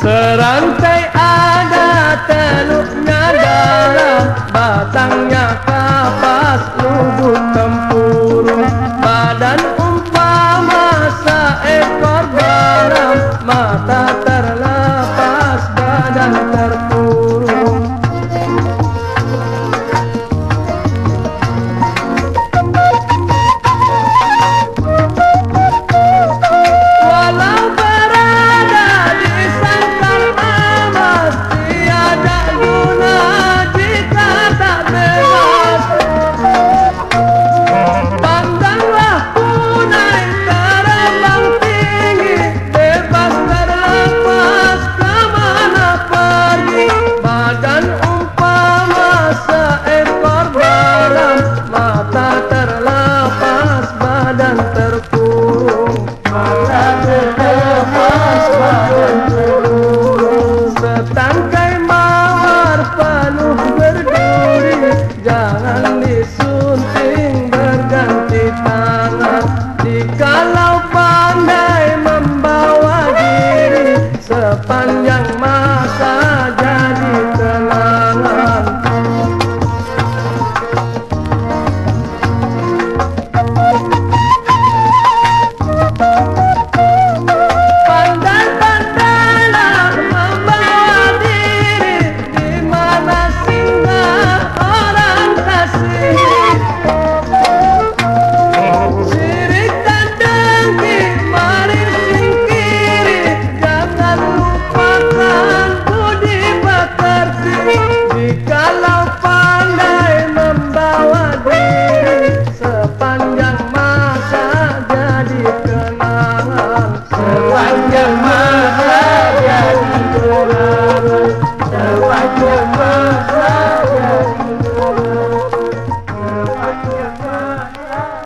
Serantai ada teluknya dalam Batangnya kapas lubuk tempurung. Badan umpama seekor baram Mata அப்பா